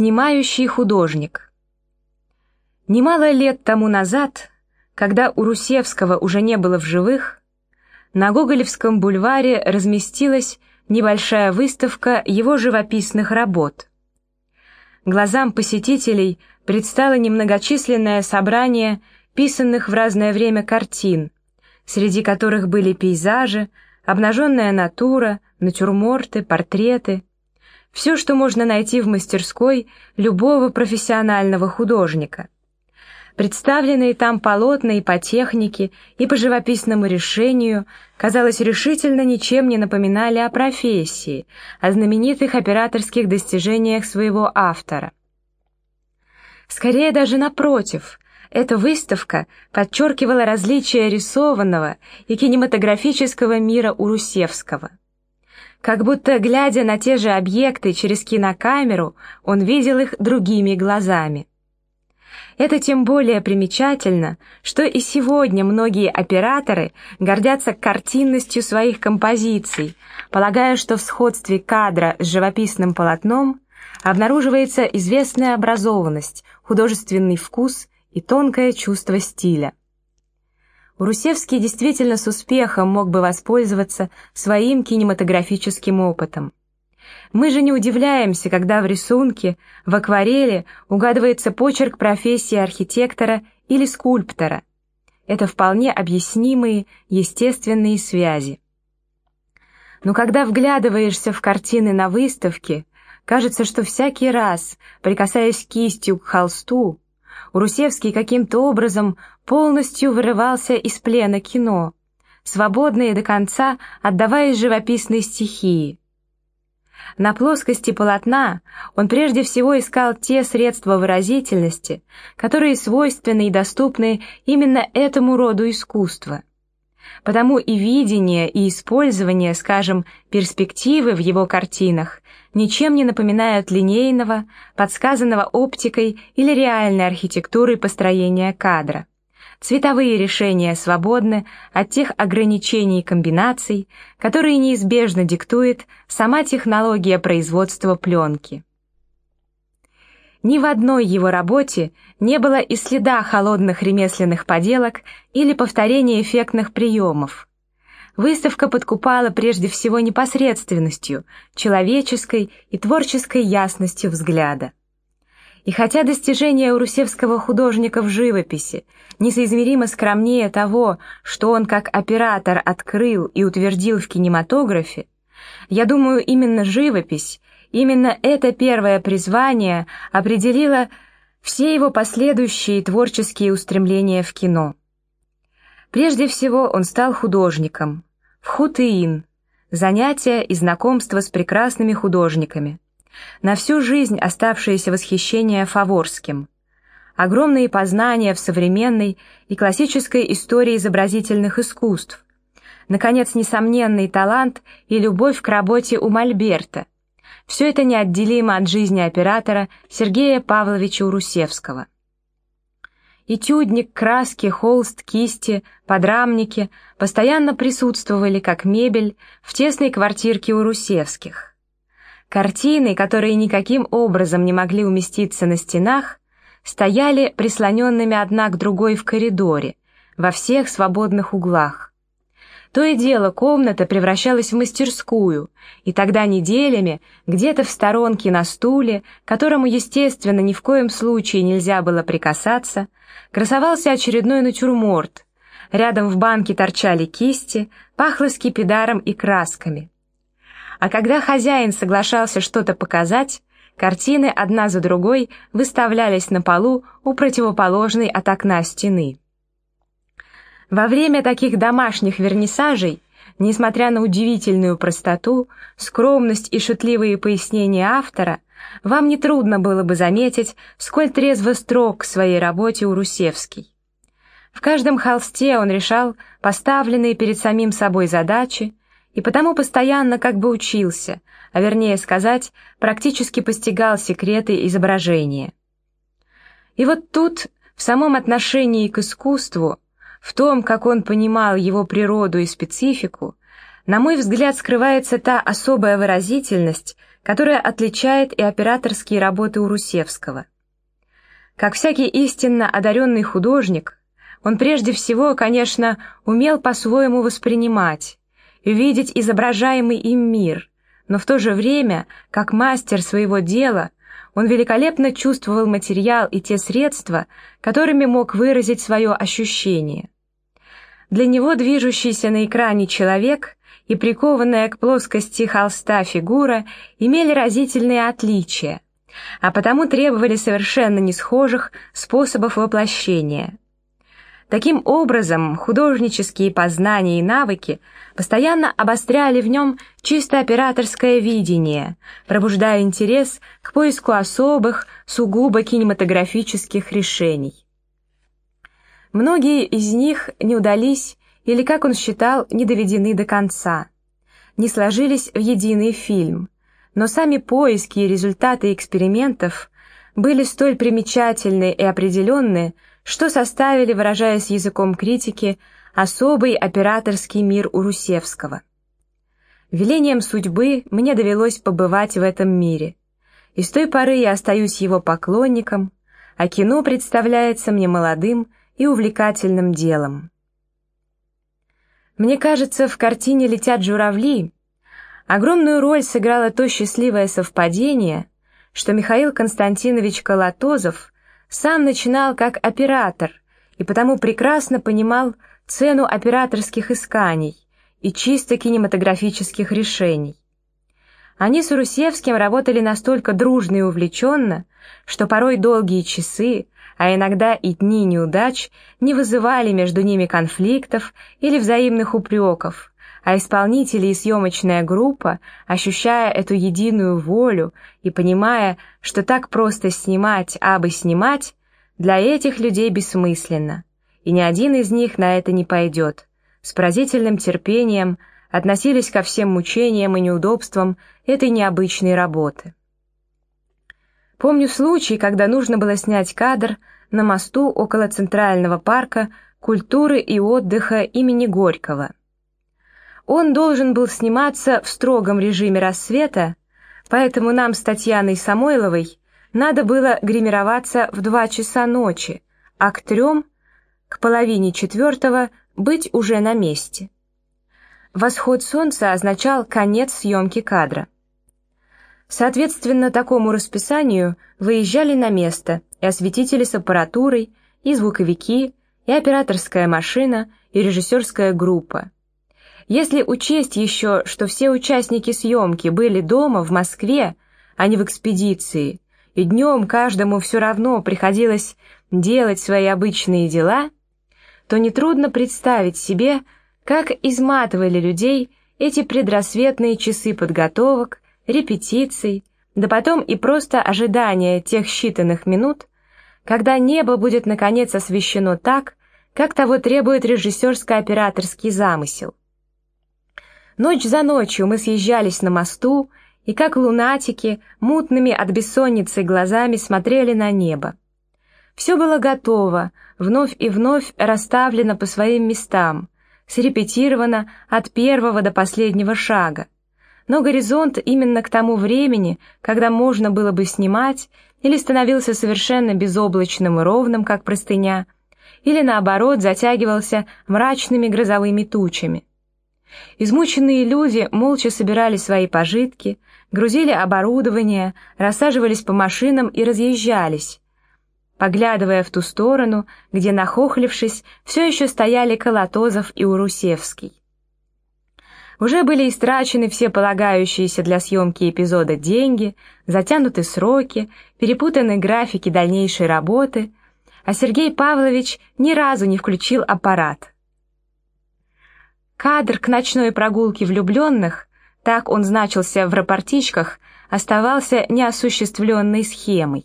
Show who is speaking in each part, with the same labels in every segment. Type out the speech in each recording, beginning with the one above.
Speaker 1: Снимающий художник. Немало лет тому назад, когда у Русевского уже не было в живых, на Гоголевском бульваре разместилась небольшая выставка его живописных работ. Глазам посетителей предстало немногочисленное собрание писанных в разное время картин, среди которых были пейзажи, обнаженная натура, натюрморты, портреты, все, что можно найти в мастерской любого профессионального художника. Представленные там полотна и по технике, и по живописному решению, казалось, решительно ничем не напоминали о профессии, о знаменитых операторских достижениях своего автора. Скорее даже напротив, эта выставка подчеркивала различия рисованного и кинематографического мира Урусевского. Как будто, глядя на те же объекты через кинокамеру, он видел их другими глазами. Это тем более примечательно, что и сегодня многие операторы гордятся картинностью своих композиций, полагая, что в сходстве кадра с живописным полотном обнаруживается известная образованность, художественный вкус и тонкое чувство стиля. Урусевский действительно с успехом мог бы воспользоваться своим кинематографическим опытом. Мы же не удивляемся, когда в рисунке, в акварели угадывается почерк профессии архитектора или скульптора. Это вполне объяснимые естественные связи. Но когда вглядываешься в картины на выставке, кажется, что всякий раз, прикасаясь кистью к холсту, Урусевский каким-то образом полностью вырывался из плена кино, свободно и до конца отдаваясь живописной стихии. На плоскости полотна он прежде всего искал те средства выразительности, которые свойственны и доступны именно этому роду искусства. Потому и видение, и использование, скажем, перспективы в его картинах ничем не напоминают линейного, подсказанного оптикой или реальной архитектурой построения кадра. Цветовые решения свободны от тех ограничений и комбинаций, которые неизбежно диктует сама технология производства пленки. Ни в одной его работе не было и следа холодных ремесленных поделок или повторения эффектных приемов. Выставка подкупала прежде всего непосредственностью, человеческой и творческой ясностью взгляда. И хотя достижения урусевского художника в живописи несоизмеримо скромнее того, что он как оператор открыл и утвердил в кинематографе, я думаю, именно живопись, именно это первое призвание определило все его последующие творческие устремления в кино. Прежде всего он стал художником, в хутеин, занятия и знакомство с прекрасными художниками – на всю жизнь оставшееся восхищение Фаворским, огромные познания в современной и классической истории изобразительных искусств, наконец, несомненный талант и любовь к работе у Мольберта. Все это неотделимо от жизни оператора Сергея Павловича Урусевского. Этюдник, краски, холст, кисти, подрамники постоянно присутствовали как мебель в тесной квартирке у Русевских. Картины, которые никаким образом не могли уместиться на стенах, стояли прислоненными одна к другой в коридоре, во всех свободных углах. То и дело комната превращалась в мастерскую, и тогда неделями, где-то в сторонке на стуле, которому, естественно, ни в коем случае нельзя было прикасаться, красовался очередной натюрморт. Рядом в банке торчали кисти, пахло скипидаром и красками. А когда хозяин соглашался что-то показать, картины одна за другой выставлялись на полу у противоположной от окна стены. Во время таких домашних вернисажей, несмотря на удивительную простоту, скромность и шутливые пояснения автора, вам нетрудно было бы заметить, сколь трезво строг к своей работе у Русевский. В каждом холсте он решал поставленные перед самим собой задачи, и потому постоянно как бы учился, а вернее сказать, практически постигал секреты изображения. И вот тут, в самом отношении к искусству, в том, как он понимал его природу и специфику, на мой взгляд, скрывается та особая выразительность, которое отличает и операторские работы Урусевского. Как всякий истинно одаренный художник, он прежде всего, конечно, умел по-своему воспринимать, видеть изображаемый им мир, но в то же время, как мастер своего дела, он великолепно чувствовал материал и те средства, которыми мог выразить свое ощущение. Для него движущийся на экране человек и прикованная к плоскости холста фигура имели разительные отличия, а потому требовали совершенно несхожих способов воплощения. Таким образом, художнические познания и навыки постоянно обостряли в нем чисто операторское видение, пробуждая интерес к поиску особых, сугубо кинематографических решений. Многие из них не удались или, как он считал, не доведены до конца, не сложились в единый фильм, но сами поиски и результаты экспериментов были столь примечательны и определенны, что составили, выражаясь языком критики, особый операторский мир Урусевского. Велением судьбы мне довелось побывать в этом мире, и с той поры я остаюсь его поклонником, а кино представляется мне молодым и увлекательным делом. Мне кажется, в картине «Летят журавли» огромную роль сыграло то счастливое совпадение, что Михаил Константинович Колотозов сам начинал как оператор и потому прекрасно понимал цену операторских исканий и чисто кинематографических решений. Они с Урусевским работали настолько дружно и увлеченно, что порой долгие часы, а иногда и дни неудач не вызывали между ними конфликтов или взаимных упреков, а исполнители и съемочная группа, ощущая эту единую волю и понимая, что так просто снимать, а бы снимать, для этих людей бессмысленно, и ни один из них на это не пойдет, с поразительным терпением относились ко всем мучениям и неудобствам этой необычной работы. Помню случай, когда нужно было снять кадр на мосту около Центрального парка культуры и отдыха имени Горького. Он должен был сниматься в строгом режиме рассвета, поэтому нам с Татьяной Самойловой надо было гримироваться в два часа ночи, а к трем, к половине четвертого, быть уже на месте. Восход солнца означал конец съемки кадра. Соответственно, такому расписанию выезжали на место и осветители с аппаратурой, и звуковики, и операторская машина, и режиссерская группа. Если учесть еще, что все участники съемки были дома, в Москве, а не в экспедиции, и днем каждому все равно приходилось делать свои обычные дела, то нетрудно представить себе, как изматывали людей эти предрассветные часы подготовок, репетиций, да потом и просто ожидания тех считанных минут, когда небо будет наконец освещено так, как того требует режиссерско-операторский замысел. Ночь за ночью мы съезжались на мосту и, как лунатики, мутными от бессонницы глазами смотрели на небо. Все было готово, вновь и вновь расставлено по своим местам, срепетировано от первого до последнего шага но горизонт именно к тому времени, когда можно было бы снимать, или становился совершенно безоблачным и ровным, как простыня, или наоборот затягивался мрачными грозовыми тучами. Измученные люди молча собирали свои пожитки, грузили оборудование, рассаживались по машинам и разъезжались, поглядывая в ту сторону, где, нахохлившись, все еще стояли Колотозов и Урусевский. Уже были истрачены все полагающиеся для съемки эпизода деньги, затянуты сроки, перепутаны графики дальнейшей работы, а Сергей Павлович ни разу не включил аппарат. Кадр к ночной прогулке влюбленных, так он значился в рапортичках, оставался неосуществленной схемой.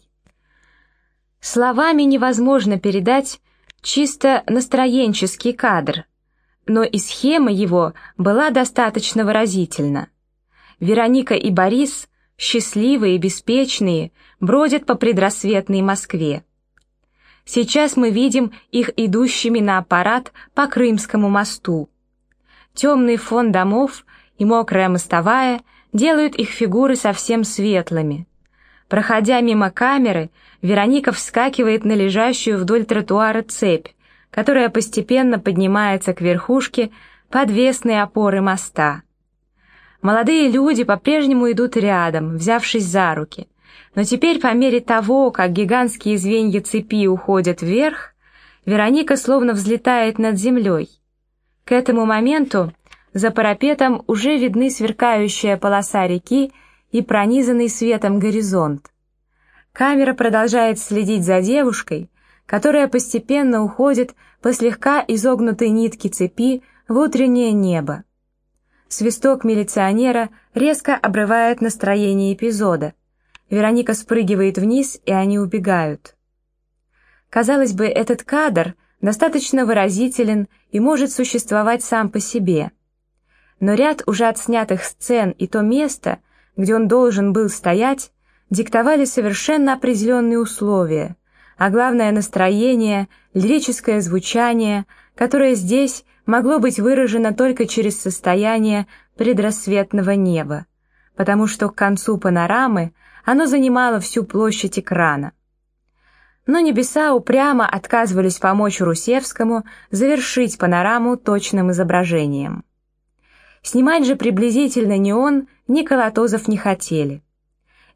Speaker 1: Словами невозможно передать чисто настроенческий кадр — но и схема его была достаточно выразительна. Вероника и Борис, счастливые и беспечные, бродят по предрассветной Москве. Сейчас мы видим их идущими на аппарат по Крымскому мосту. Темный фон домов и мокрая мостовая делают их фигуры совсем светлыми. Проходя мимо камеры, Вероника вскакивает на лежащую вдоль тротуара цепь, которая постепенно поднимается к верхушке подвесной опоры моста. Молодые люди по-прежнему идут рядом, взявшись за руки. Но теперь, по мере того, как гигантские звенья цепи уходят вверх, Вероника словно взлетает над землей. К этому моменту за парапетом уже видны сверкающая полоса реки и пронизанный светом горизонт. Камера продолжает следить за девушкой, которая постепенно уходит по слегка изогнутой нитке цепи в утреннее небо. Свисток милиционера резко обрывает настроение эпизода. Вероника спрыгивает вниз, и они убегают. Казалось бы, этот кадр достаточно выразителен и может существовать сам по себе. Но ряд уже отснятых сцен и то место, где он должен был стоять, диктовали совершенно определенные условия, а главное настроение, лирическое звучание, которое здесь могло быть выражено только через состояние предрассветного неба, потому что к концу панорамы оно занимало всю площадь экрана. Но небеса упрямо отказывались помочь Русевскому завершить панораму точным изображением. Снимать же приблизительно ни он, ни Колотозов не хотели.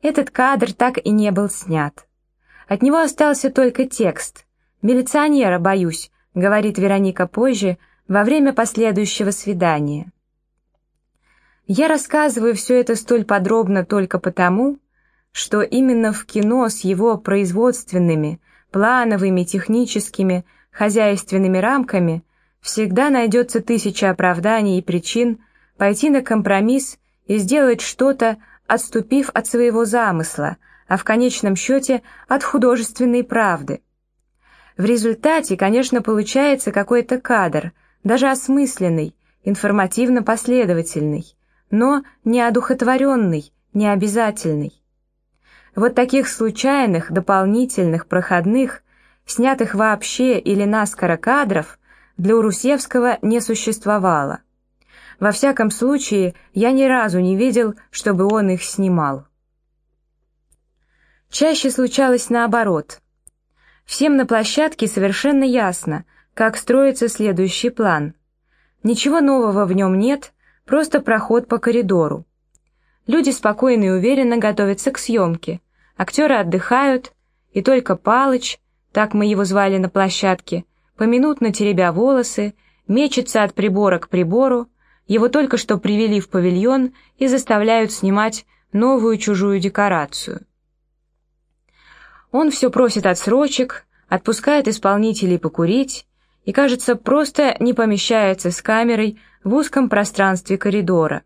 Speaker 1: Этот кадр так и не был снят. От него остался только текст. «Милиционера боюсь», — говорит Вероника позже, во время последующего свидания. Я рассказываю все это столь подробно только потому, что именно в кино с его производственными, плановыми, техническими, хозяйственными рамками всегда найдется тысяча оправданий и причин пойти на компромисс и сделать что-то, отступив от своего замысла, а в конечном счете от художественной правды. В результате, конечно, получается какой-то кадр – даже осмысленный, информативно-последовательный, но не одухотворенный, не обязательный. Вот таких случайных, дополнительных, проходных, снятых вообще или наскоро кадров для Урусевского не существовало. Во всяком случае, я ни разу не видел, чтобы он их снимал. Чаще случалось наоборот. Всем на площадке совершенно ясно – как строится следующий план. Ничего нового в нем нет, просто проход по коридору. Люди спокойно и уверенно готовятся к съемке. Актеры отдыхают, и только Палыч, так мы его звали на площадке, поминутно теребя волосы, мечется от прибора к прибору, его только что привели в павильон и заставляют снимать новую чужую декорацию. Он все просит отсрочек, отпускает исполнителей покурить, и, кажется, просто не помещается с камерой в узком пространстве коридора.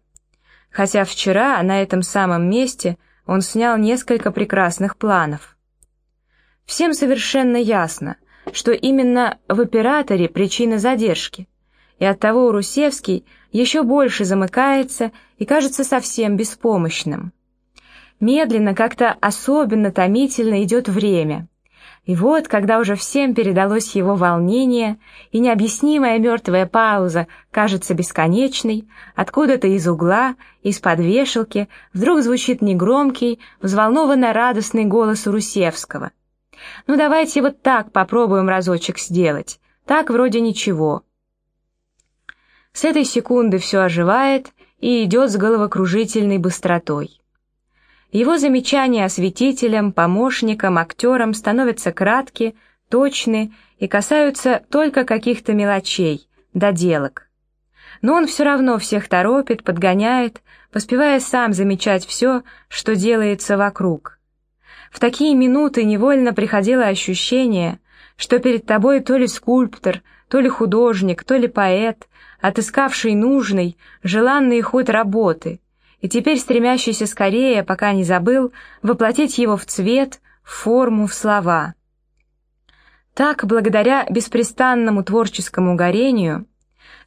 Speaker 1: Хотя вчера на этом самом месте он снял несколько прекрасных планов. Всем совершенно ясно, что именно в операторе причина задержки, и оттого Урусевский еще больше замыкается и кажется совсем беспомощным. Медленно, как-то особенно томительно идет время – и вот, когда уже всем передалось его волнение, и необъяснимая мертвая пауза кажется бесконечной, откуда-то из угла, из-под вешалки, вдруг звучит негромкий, взволнованно радостный голос Русевского. «Ну давайте вот так попробуем разочек сделать. Так вроде ничего». С этой секунды все оживает и идет с головокружительной быстротой. Его замечания осветителям, помощникам, актерам становятся кратки, точны и касаются только каких-то мелочей, доделок. Но он все равно всех торопит, подгоняет, поспевая сам замечать все, что делается вокруг. В такие минуты невольно приходило ощущение, что перед тобой то ли скульптор, то ли художник, то ли поэт, отыскавший нужный, желанный ход работы, и теперь стремящийся скорее, пока не забыл, воплотить его в цвет, форму, в слова. Так, благодаря беспрестанному творческому горению,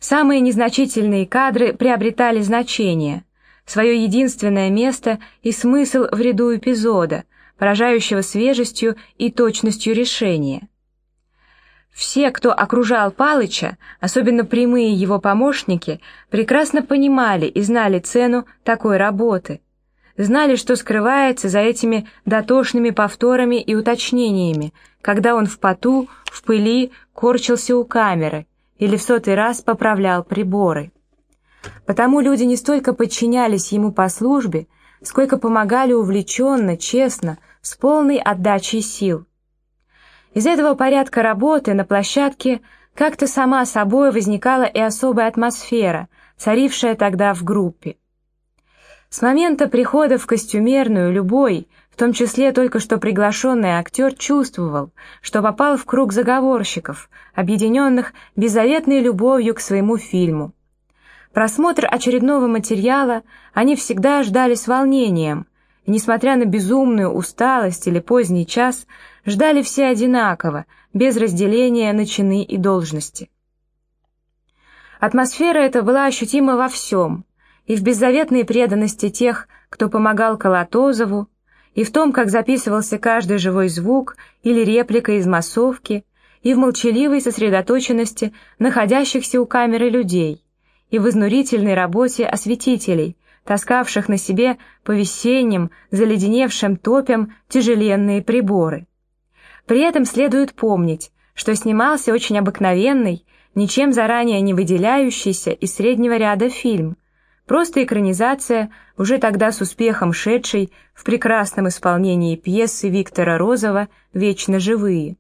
Speaker 1: самые незначительные кадры приобретали значение, свое единственное место и смысл в ряду эпизода, поражающего свежестью и точностью решения. Все, кто окружал Палыча, особенно прямые его помощники, прекрасно понимали и знали цену такой работы. Знали, что скрывается за этими дотошными повторами и уточнениями, когда он в поту, в пыли корчился у камеры или в сотый раз поправлял приборы. Потому люди не столько подчинялись ему по службе, сколько помогали увлеченно, честно, с полной отдачей сил. Из этого порядка работы на площадке как-то сама собой возникала и особая атмосфера, царившая тогда в группе. С момента прихода в костюмерную любой, в том числе только что приглашенный актер, чувствовал, что попал в круг заговорщиков, объединенных беззаветной любовью к своему фильму. Просмотр очередного материала они всегда ждали с волнением, и, несмотря на безумную усталость или поздний час, ждали все одинаково, без разделения на чины и должности. Атмосфера эта была ощутима во всем, и в беззаветной преданности тех, кто помогал Колотозову, и в том, как записывался каждый живой звук или реплика из массовки, и в молчаливой сосредоточенности находящихся у камеры людей, и в изнурительной работе осветителей, таскавших на себе по весенним, заледеневшим топям тяжеленные приборы. При этом следует помнить, что снимался очень обыкновенный, ничем заранее не выделяющийся из среднего ряда фильм, просто экранизация, уже тогда с успехом шедшей в прекрасном исполнении пьесы Виктора Розова «Вечно живые».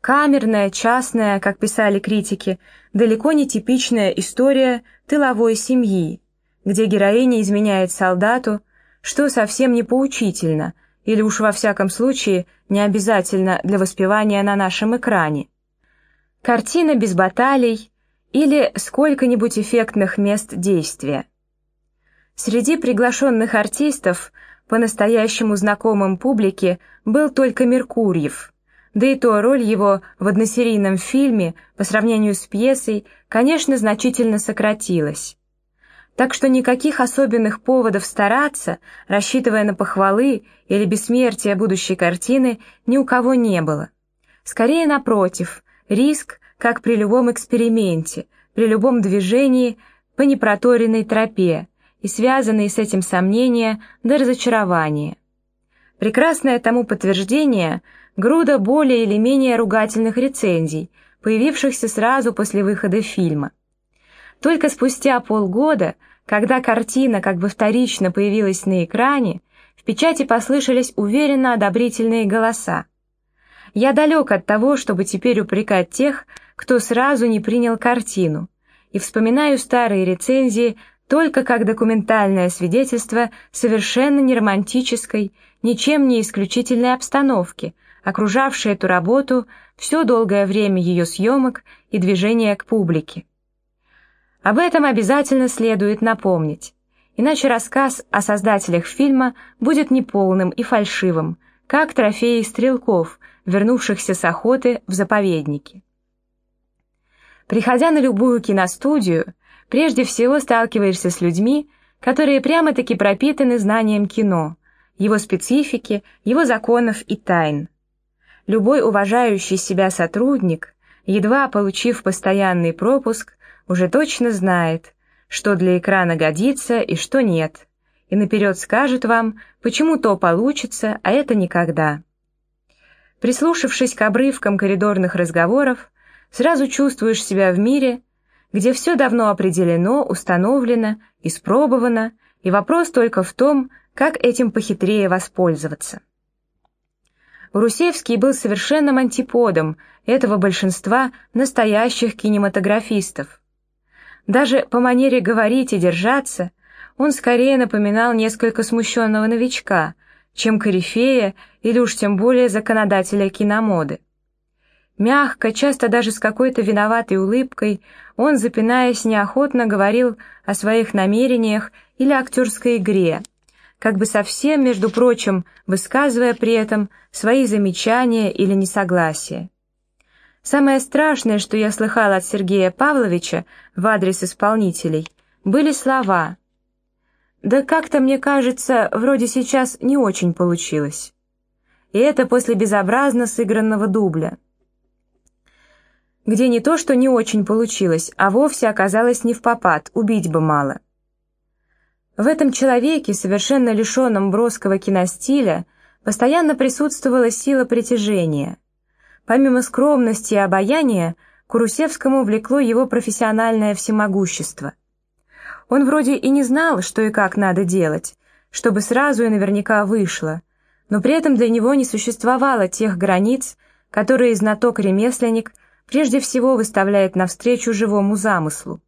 Speaker 1: Камерная, частная, как писали критики, далеко не типичная история тыловой семьи, где героиня изменяет солдату, что совсем не поучительно, или уж во всяком случае не обязательно для воспевания на нашем экране. Картина без баталий или сколько-нибудь эффектных мест действия. Среди приглашенных артистов, по-настоящему знакомым публике, был только Меркурьев, да и то роль его в односерийном фильме по сравнению с пьесой, конечно, значительно сократилась так что никаких особенных поводов стараться, рассчитывая на похвалы или бессмертие будущей картины, ни у кого не было. Скорее, напротив, риск, как при любом эксперименте, при любом движении по непроторенной тропе и связанные с этим сомнения до разочарования. Прекрасное тому подтверждение – груда более или менее ругательных рецензий, появившихся сразу после выхода фильма. Только спустя полгода, когда картина как бы вторично появилась на экране, в печати послышались уверенно одобрительные голоса. Я далек от того, чтобы теперь упрекать тех, кто сразу не принял картину, и вспоминаю старые рецензии только как документальное свидетельство совершенно не романтической, ничем не исключительной обстановки, окружавшей эту работу все долгое время ее съемок и движения к публике. Об этом обязательно следует напомнить, иначе рассказ о создателях фильма будет неполным и фальшивым, как трофеи стрелков, вернувшихся с охоты в заповедники. Приходя на любую киностудию, прежде всего сталкиваешься с людьми, которые прямо-таки пропитаны знанием кино, его специфики, его законов и тайн. Любой уважающий себя сотрудник, едва получив постоянный пропуск, уже точно знает, что для экрана годится и что нет, и наперед скажет вам, почему то получится, а это никогда. Прислушавшись к обрывкам коридорных разговоров, сразу чувствуешь себя в мире, где все давно определено, установлено, испробовано, и вопрос только в том, как этим похитрее воспользоваться. Русевский был совершенным антиподом этого большинства настоящих кинематографистов. Даже по манере говорить и держаться он скорее напоминал несколько смущенного новичка, чем корифея или уж тем более законодателя киномоды. Мягко, часто даже с какой-то виноватой улыбкой, он, запинаясь, неохотно говорил о своих намерениях или актерской игре, как бы совсем, между прочим, высказывая при этом свои замечания или несогласия. Самое страшное, что я слыхал от Сергея Павловича в адрес исполнителей, были слова «Да как-то, мне кажется, вроде сейчас не очень получилось». И это после безобразно сыгранного дубля. где не то, что не очень получилось, а вовсе оказалось не в попад, убить бы мало. В этом человеке, совершенно лишенном броского киностиля, постоянно присутствовала сила притяжения. Помимо скромности и обаяния, Курусевскому влекло его профессиональное всемогущество. Он вроде и не знал, что и как надо делать, чтобы сразу и наверняка вышло, но при этом для него не существовало тех границ, которые знаток-ремесленник прежде всего выставляет навстречу живому замыслу.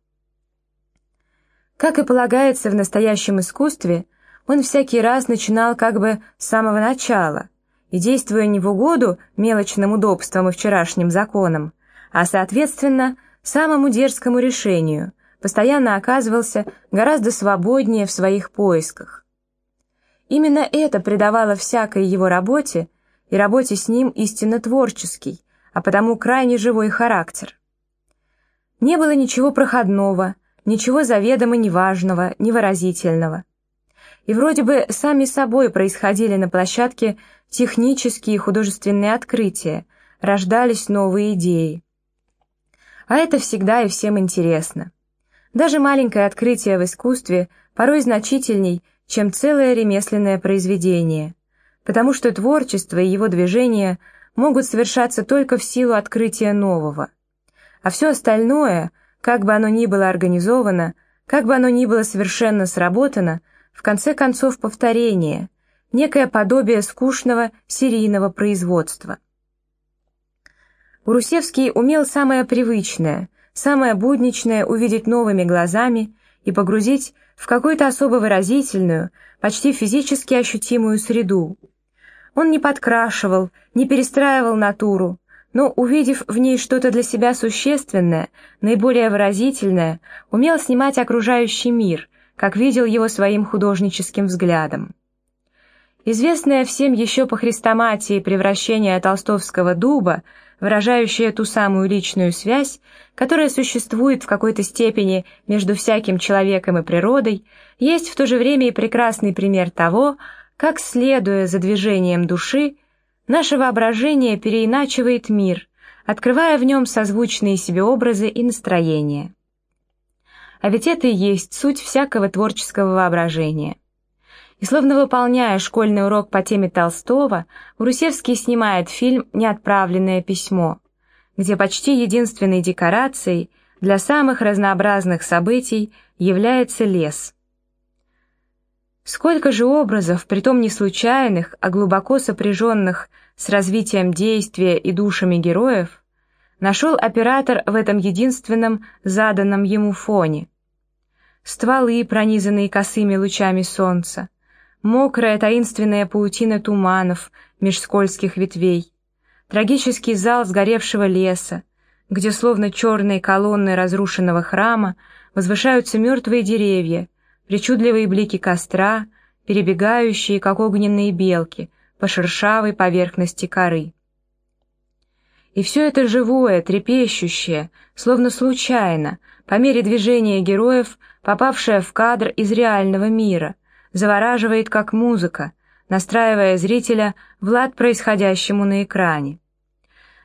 Speaker 1: Как и полагается в настоящем искусстве, он всякий раз начинал как бы с самого начала, и, действуя не в угоду мелочным удобствам и вчерашним законам, а, соответственно, самому дерзкому решению, постоянно оказывался гораздо свободнее в своих поисках. Именно это придавало всякой его работе, и работе с ним истинно творческий, а потому крайне живой характер. Не было ничего проходного, ничего заведомо неважного, невыразительного. И вроде бы сами собой происходили на площадке технические и художественные открытия, рождались новые идеи. А это всегда и всем интересно. Даже маленькое открытие в искусстве порой значительней, чем целое ремесленное произведение, потому что творчество и его движение могут совершаться только в силу открытия нового. А все остальное, как бы оно ни было организовано, как бы оно ни было совершенно сработано, в конце концов повторение, некое подобие скучного серийного производства. Урусевский умел самое привычное, самое будничное увидеть новыми глазами и погрузить в какую-то особо выразительную, почти физически ощутимую среду. Он не подкрашивал, не перестраивал натуру, но, увидев в ней что-то для себя существенное, наиболее выразительное, умел снимать окружающий мир, как видел его своим художническим взглядом. Известное всем еще по хрестоматии превращение толстовского дуба – выражающая ту самую личную связь, которая существует в какой-то степени между всяким человеком и природой, есть в то же время и прекрасный пример того, как, следуя за движением души, наше воображение переиначивает мир, открывая в нем созвучные себе образы и настроения. А ведь это и есть суть всякого творческого воображения. И словно выполняя школьный урок по теме Толстого, Урусевский снимает фильм «Неотправленное письмо», где почти единственной декорацией для самых разнообразных событий является лес. Сколько же образов, притом не случайных, а глубоко сопряженных с развитием действия и душами героев, нашел оператор в этом единственном заданном ему фоне. Стволы, пронизанные косыми лучами солнца, мокрая таинственная паутина туманов меж скользких ветвей, трагический зал сгоревшего леса, где словно черные колонны разрушенного храма возвышаются мертвые деревья, причудливые блики костра, перебегающие, как огненные белки, по шершавой поверхности коры. И все это живое, трепещущее, словно случайно, по мере движения героев, попавшее в кадр из реального мира — завораживает как музыка, настраивая зрителя в лад происходящему на экране.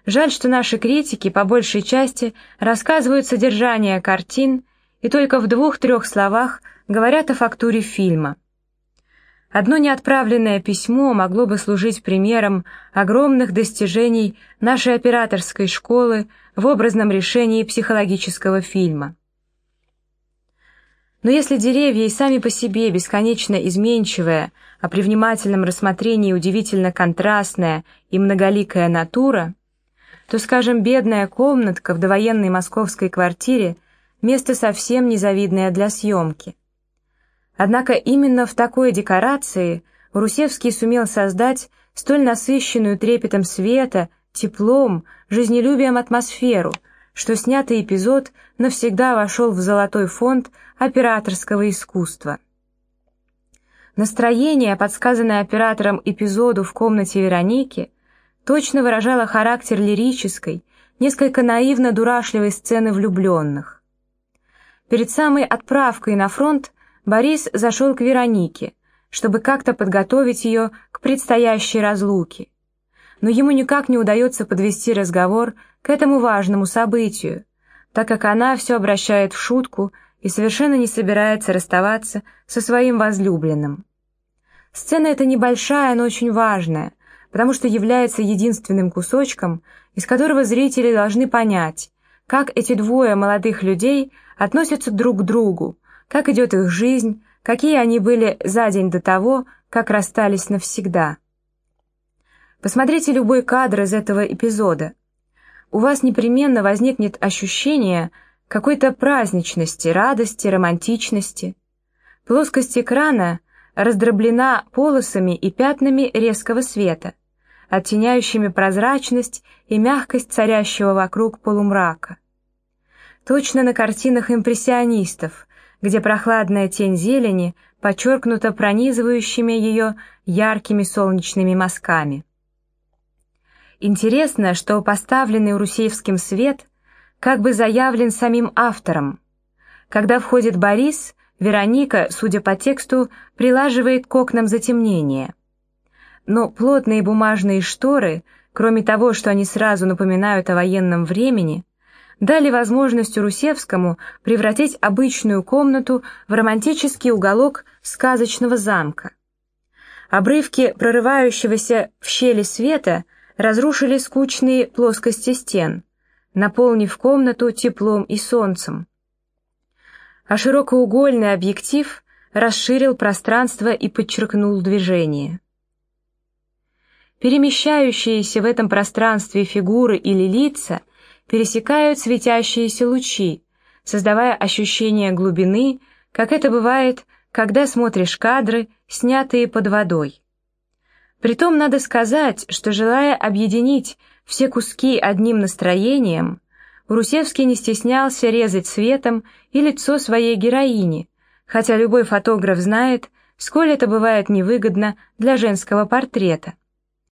Speaker 1: Жаль, что наши критики по большей части рассказывают содержание картин и только в двух-трех словах говорят о фактуре фильма. Одно неотправленное письмо могло бы служить примером огромных достижений нашей операторской школы в образном решении психологического фильма. Но если деревья и сами по себе бесконечно изменчивая, а при внимательном рассмотрении удивительно контрастная и многоликая натура, то, скажем, бедная комнатка в довоенной московской квартире – место совсем незавидное для съемки. Однако именно в такой декорации Русевский сумел создать столь насыщенную трепетом света, теплом, жизнелюбием атмосферу – что снятый эпизод навсегда вошел в золотой фонд операторского искусства. Настроение, подсказанное оператором эпизоду в комнате Вероники, точно выражало характер лирической, несколько наивно-дурашливой сцены влюбленных. Перед самой отправкой на фронт Борис зашел к Веронике, чтобы как-то подготовить ее к предстоящей разлуке. но ему никак не удается подвести разговор к этому важному событию, так как она все обращает в шутку и совершенно не собирается расставаться со своим возлюбленным. Сцена эта небольшая, но очень важная, потому что является единственным кусочком, из которого зрители должны понять, как эти двое молодых людей относятся друг к другу, как идет их жизнь, какие они были за день до того, как расстались навсегда. Посмотрите любой кадр из этого эпизода. У вас непременно возникнет ощущение какой-то праздничности, радости, романтичности. Плоскость экрана раздроблена полосами и пятнами резкого света, оттеняющими прозрачность и мягкость царящего вокруг полумрака. Точно на картинах импрессионистов, где прохладная тень зелени подчеркнута пронизывающими ее яркими солнечными мазками. Интересно, что поставленный Русеевским свет как бы заявлен самим автором. Когда входит Борис, Вероника, судя по тексту, прилаживает к окнам затемнение. Но плотные бумажные шторы, кроме того, что они сразу напоминают о военном времени, дали возможность Русевскому превратить обычную комнату в романтический уголок сказочного замка. Обрывки прорывающегося в щели света разрушили скучные плоскости стен, наполнив комнату теплом и солнцем. А широкоугольный объектив расширил пространство и подчеркнул движение. Перемещающиеся в этом пространстве фигуры или лица пересекают светящиеся лучи, создавая ощущение глубины, как это бывает, когда смотришь кадры, снятые под водой. Притом надо сказать, что желая объединить все куски одним настроением, Русевский не стеснялся резать цветом и лицо своей героини, хотя любой фотограф знает, сколь это бывает невыгодно для женского портрета.